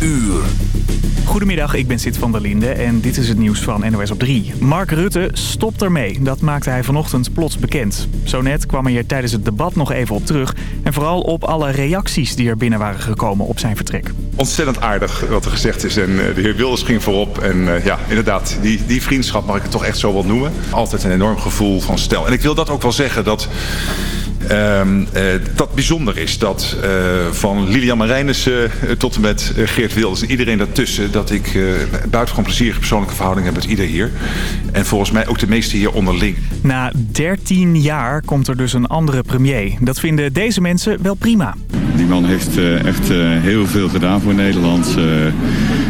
uur. Goedemiddag, ik ben Sid van der Linde en dit is het nieuws van NOS op 3. Mark Rutte stopt ermee. Dat maakte hij vanochtend plots bekend. Zo net kwam hij er tijdens het debat nog even op terug. En vooral op alle reacties die er binnen waren gekomen op zijn vertrek. Ontzettend aardig wat er gezegd is en eh, de heer Wilders ging voorop. En eh, ja, inderdaad, die, die vriendschap mag ik het toch echt zo wel noemen. Altijd een enorm gevoel van stel. En ik wil dat ook wel zeggen dat... Ehm, eh, dat bijzonder is dat eh, van Lilian Marijnissen eh, tot en met Geert Wilders en iedereen daartussen... dat ik buitengewoon plezierige persoonlijke verhouding heb met ieder hier. En volgens mij ook de meeste hier onderling. Na 13 jaar komt er dus een andere premier. Dat vinden deze mensen wel prima. Die man heeft echt heel veel gedaan voor Nederland.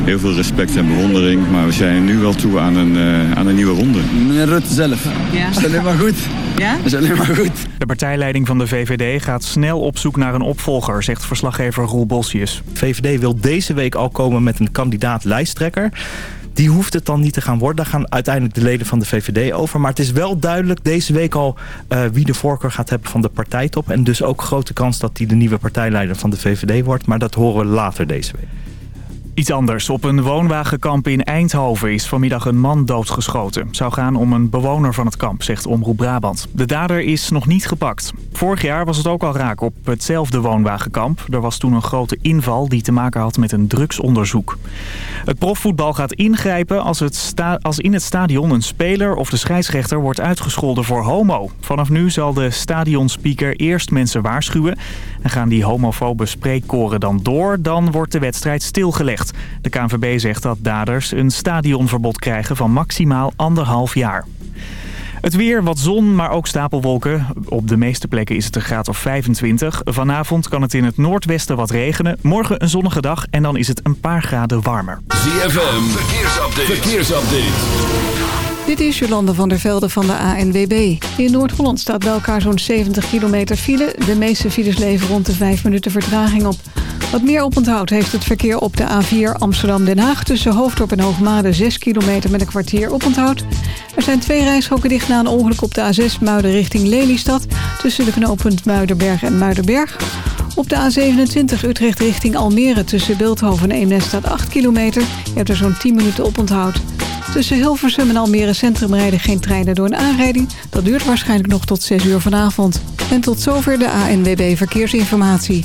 heel veel respect en bewondering. Maar we zijn nu wel toe aan een, aan een nieuwe ronde. Meneer Rutte zelf. Ja. Is alleen maar goed. Ja? Is alleen maar goed. De partijleiding van de VVD gaat snel op zoek naar een opvolger, zegt verslaggever Roel Bossius. VVD wil deze week al komen met een kandidaat-lijsttrekker. Die hoeft het dan niet te gaan worden. Daar gaan uiteindelijk de leden van de VVD over. Maar het is wel duidelijk deze week al uh, wie de voorkeur gaat hebben van de partijtop. En dus ook grote kans dat hij de nieuwe partijleider van de VVD wordt. Maar dat horen we later deze week. Iets anders. Op een woonwagenkamp in Eindhoven is vanmiddag een man doodgeschoten. Zou gaan om een bewoner van het kamp, zegt Omroep Brabant. De dader is nog niet gepakt. Vorig jaar was het ook al raak op hetzelfde woonwagenkamp. Er was toen een grote inval die te maken had met een drugsonderzoek. Het profvoetbal gaat ingrijpen als, het als in het stadion een speler of de scheidsrechter wordt uitgescholden voor homo. Vanaf nu zal de stadionspeaker eerst mensen waarschuwen. En gaan die homofobe spreekkoren dan door, dan wordt de wedstrijd stilgelegd. De KNVB zegt dat daders een stadionverbod krijgen van maximaal anderhalf jaar. Het weer, wat zon, maar ook stapelwolken. Op de meeste plekken is het een graad of 25. Vanavond kan het in het noordwesten wat regenen. Morgen een zonnige dag en dan is het een paar graden warmer. ZFM, verkeersupdate. verkeersupdate. Dit is Jolande van der Velde van de ANWB. In Noord-Holland staat bij elkaar zo'n 70 kilometer file. De meeste files leveren rond de 5 minuten vertraging op. Wat meer oponthoud heeft het verkeer op de A4 Amsterdam-Den Haag... tussen Hoofddorp en Hoogmade 6 kilometer met een kwartier oponthoud. Er zijn twee reishokken dicht na een ongeluk op de A6 Muiden richting Lelystad... tussen de knooppunt Muidenberg en Muidenberg. Op de A27 Utrecht richting Almere tussen Beeldhoven en Eemnes staat 8 kilometer. Je hebt er zo'n 10 minuten oponthoud. Tussen Hilversum en Almere Centrum rijden geen treinen door een aanrijding. Dat duurt waarschijnlijk nog tot 6 uur vanavond. En tot zover de ANWB Verkeersinformatie.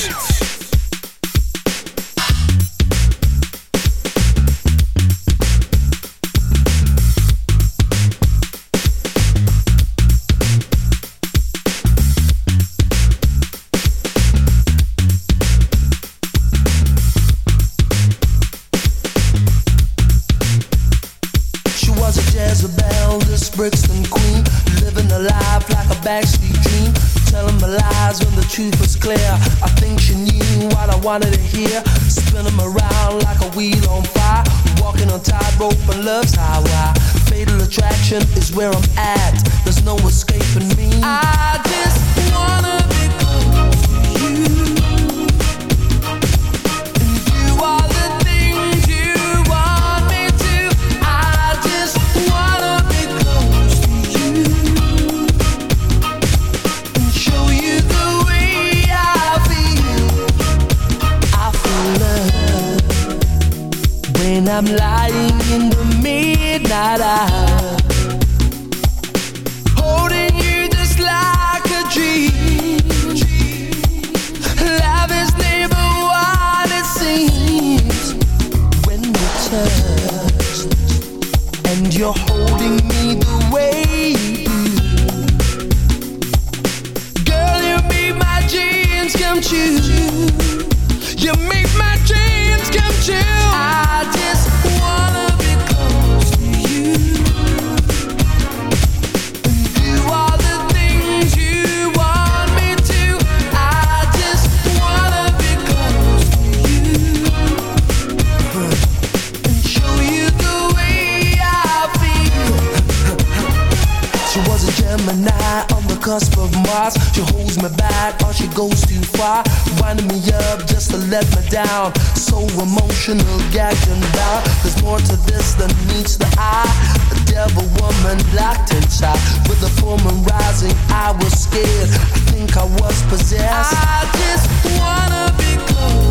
make my dreams come true. twice. She holds me back or she goes too far. Winding me up just to let me down. So emotional, gagging about. There's more to this than meets the eye. A devil woman locked inside. With a woman rising, I was scared. I think I was possessed. I just wanna be close.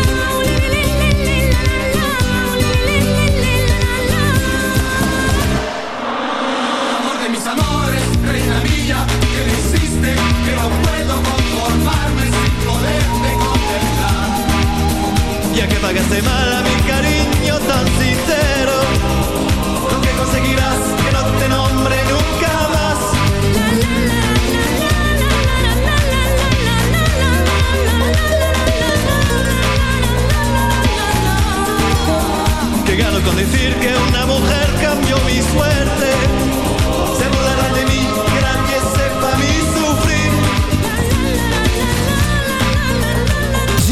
que no puedo conformarme sin. Ya que pagaste mal a mi cariño tan sincero, lo que conseguirás que no te nombre nunca más. Que gano con decir que una mujer cambió mi suerte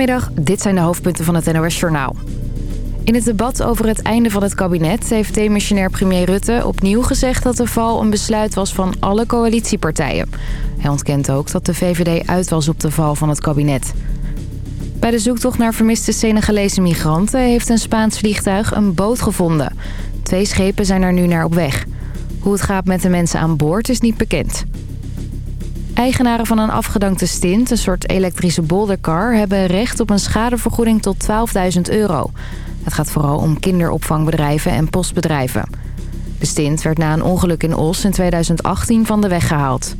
Goedemiddag, dit zijn de hoofdpunten van het NOS Journaal. In het debat over het einde van het kabinet heeft demissionair premier Rutte opnieuw gezegd dat de val een besluit was van alle coalitiepartijen. Hij ontkent ook dat de VVD uit was op de val van het kabinet. Bij de zoektocht naar vermiste Senegalese migranten heeft een Spaans vliegtuig een boot gevonden. Twee schepen zijn er nu naar op weg. Hoe het gaat met de mensen aan boord is niet bekend. Eigenaren van een afgedankte stint, een soort elektrische bouldercar... hebben recht op een schadevergoeding tot 12.000 euro. Het gaat vooral om kinderopvangbedrijven en postbedrijven. De stint werd na een ongeluk in Os in 2018 van de weg gehaald.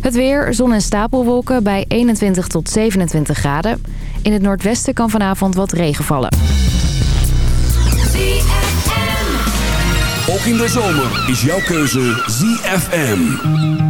Het weer, zon en stapelwolken bij 21 tot 27 graden. In het noordwesten kan vanavond wat regen vallen. Ook in de zomer is jouw keuze ZFM.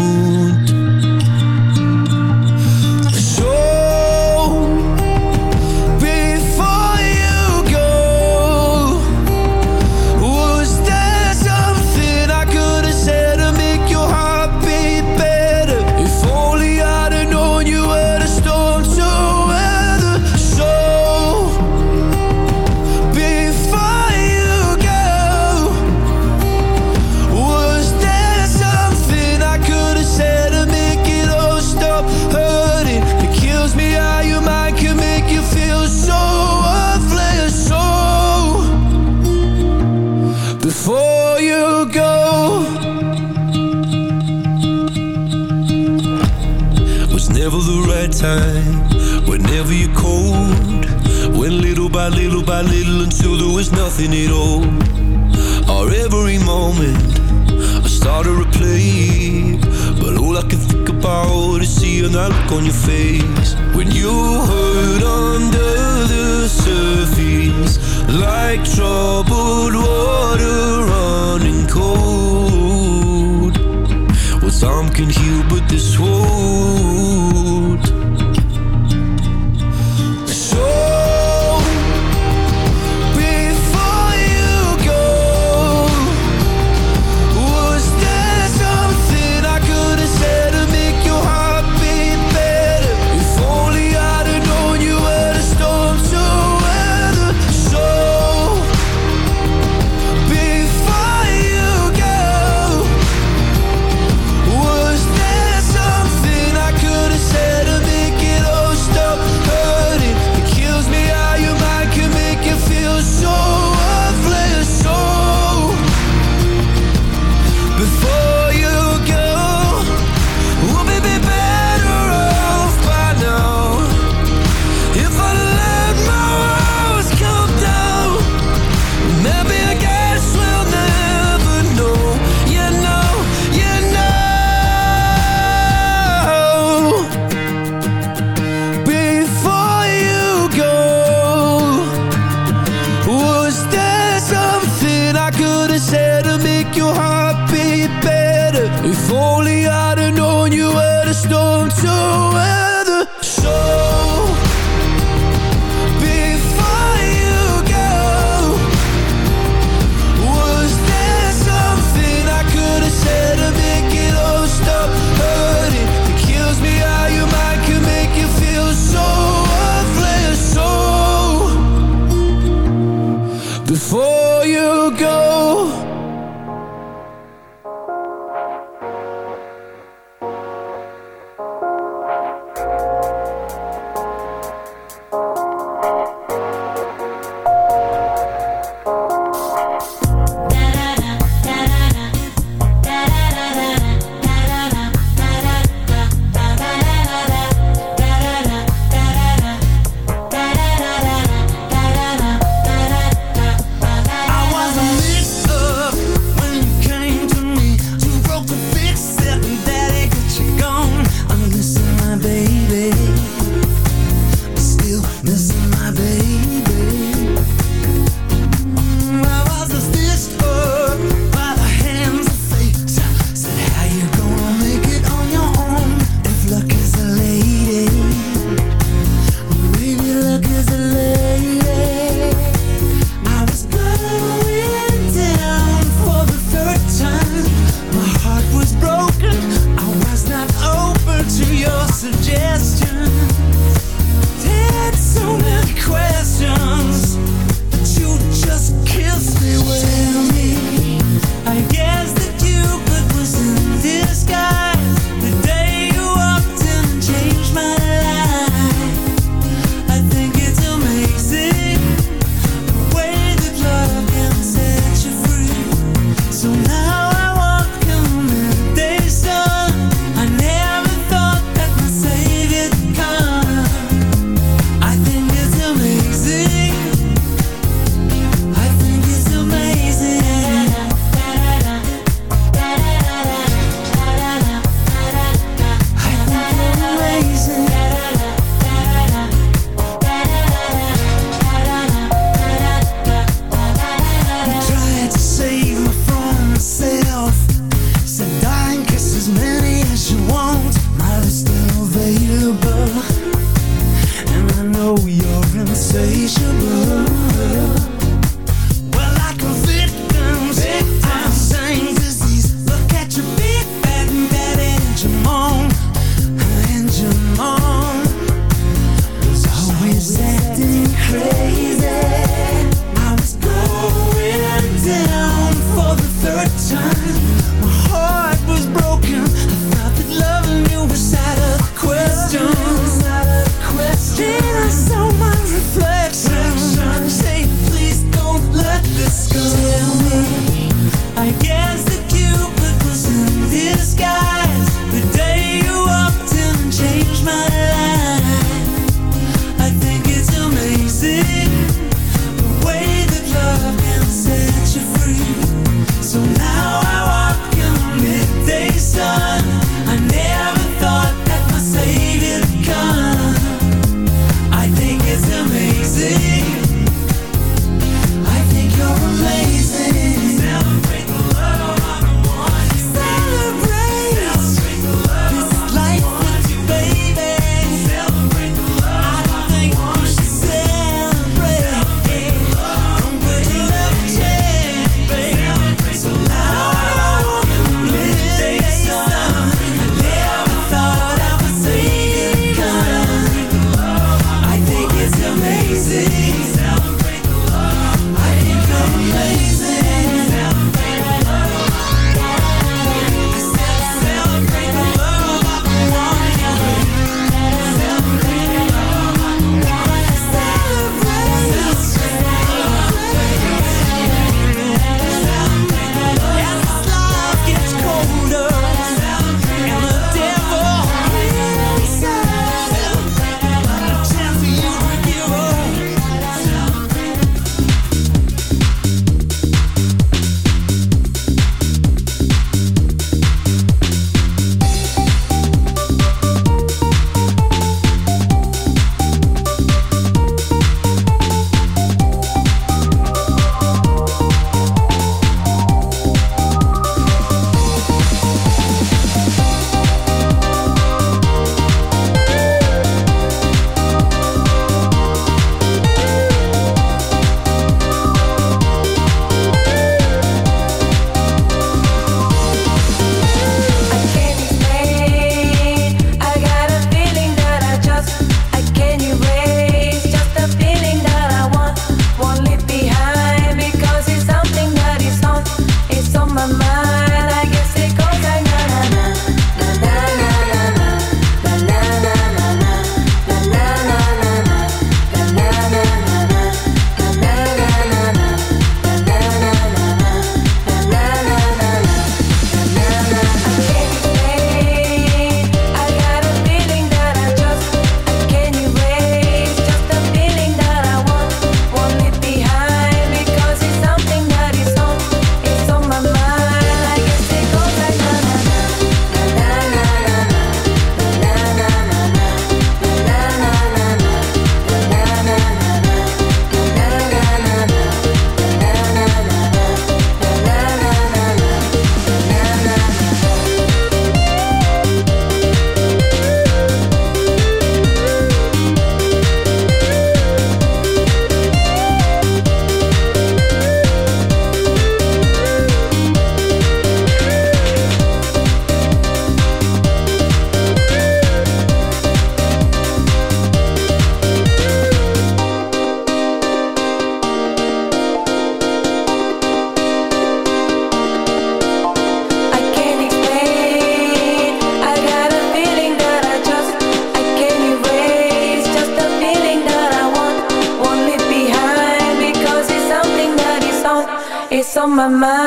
My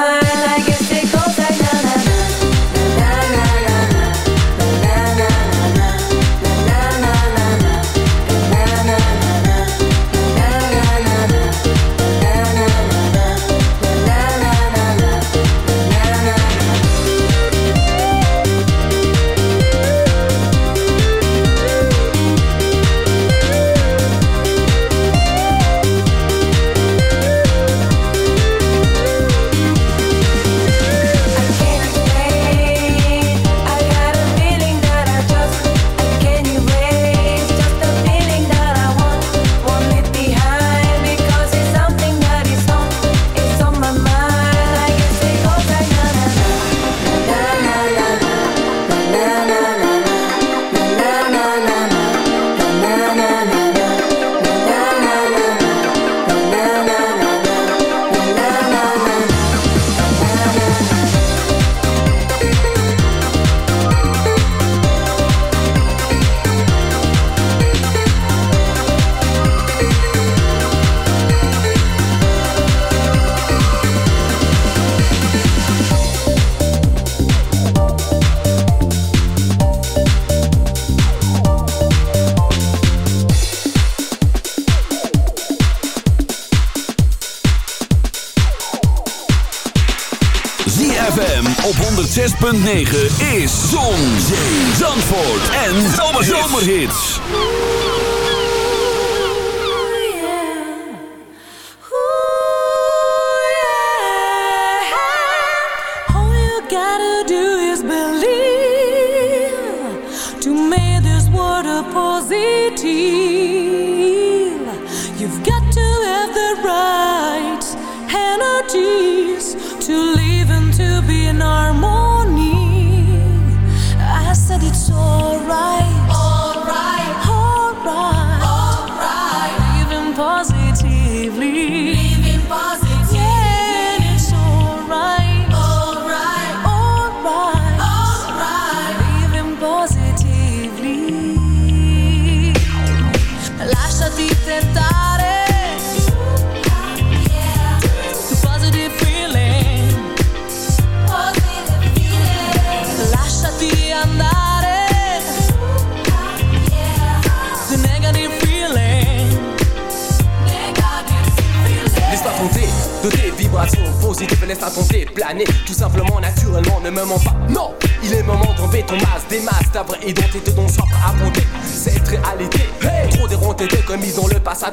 106.9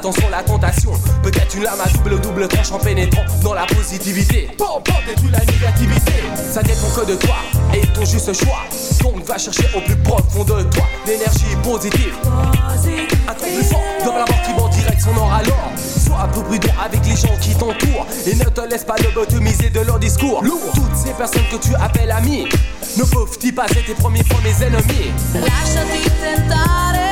attention la tentation. Peut-être une lame à double double tranche en pénétrant dans la positivité. Bon, bon, détruis la négativité. Ça dépend que de toi et ton juste choix. Donc va chercher au plus profond de toi l'énergie positive. Un truc plus fort, de la mort qui va en direct son or alors. Sois un peu prudent avec les gens qui t'entourent et ne te laisse pas lobotomiser de leur discours. Toutes ces personnes que tu appelles amis ne peuvent-ils pas être tes premiers fois mes ennemis? Lasciati tentare.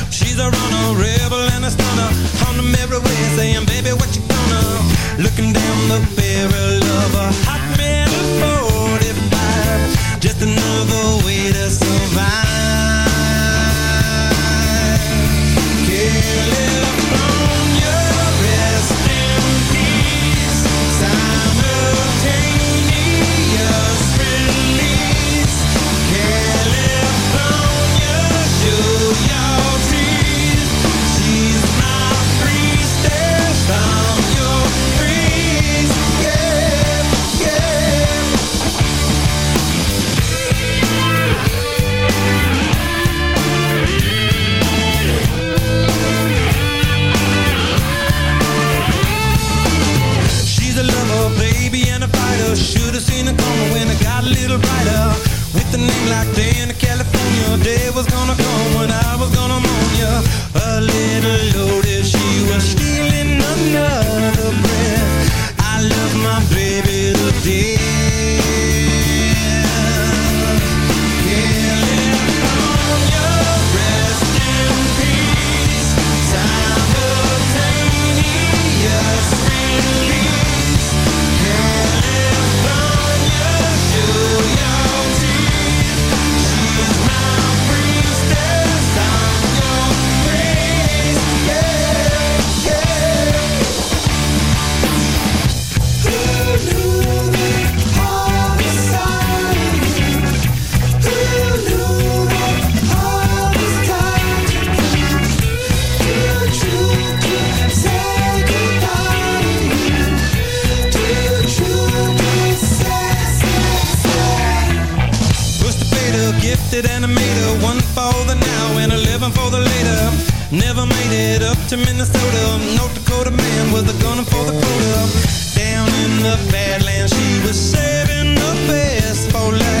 She's a runner, rebel and a stunner. On the way, saying, baby, what you gonna? Looking down the barrel of a hot metal Minnesota. North Dakota man was a gunner for the quota. Down in the Badlands, she was saving the best for last.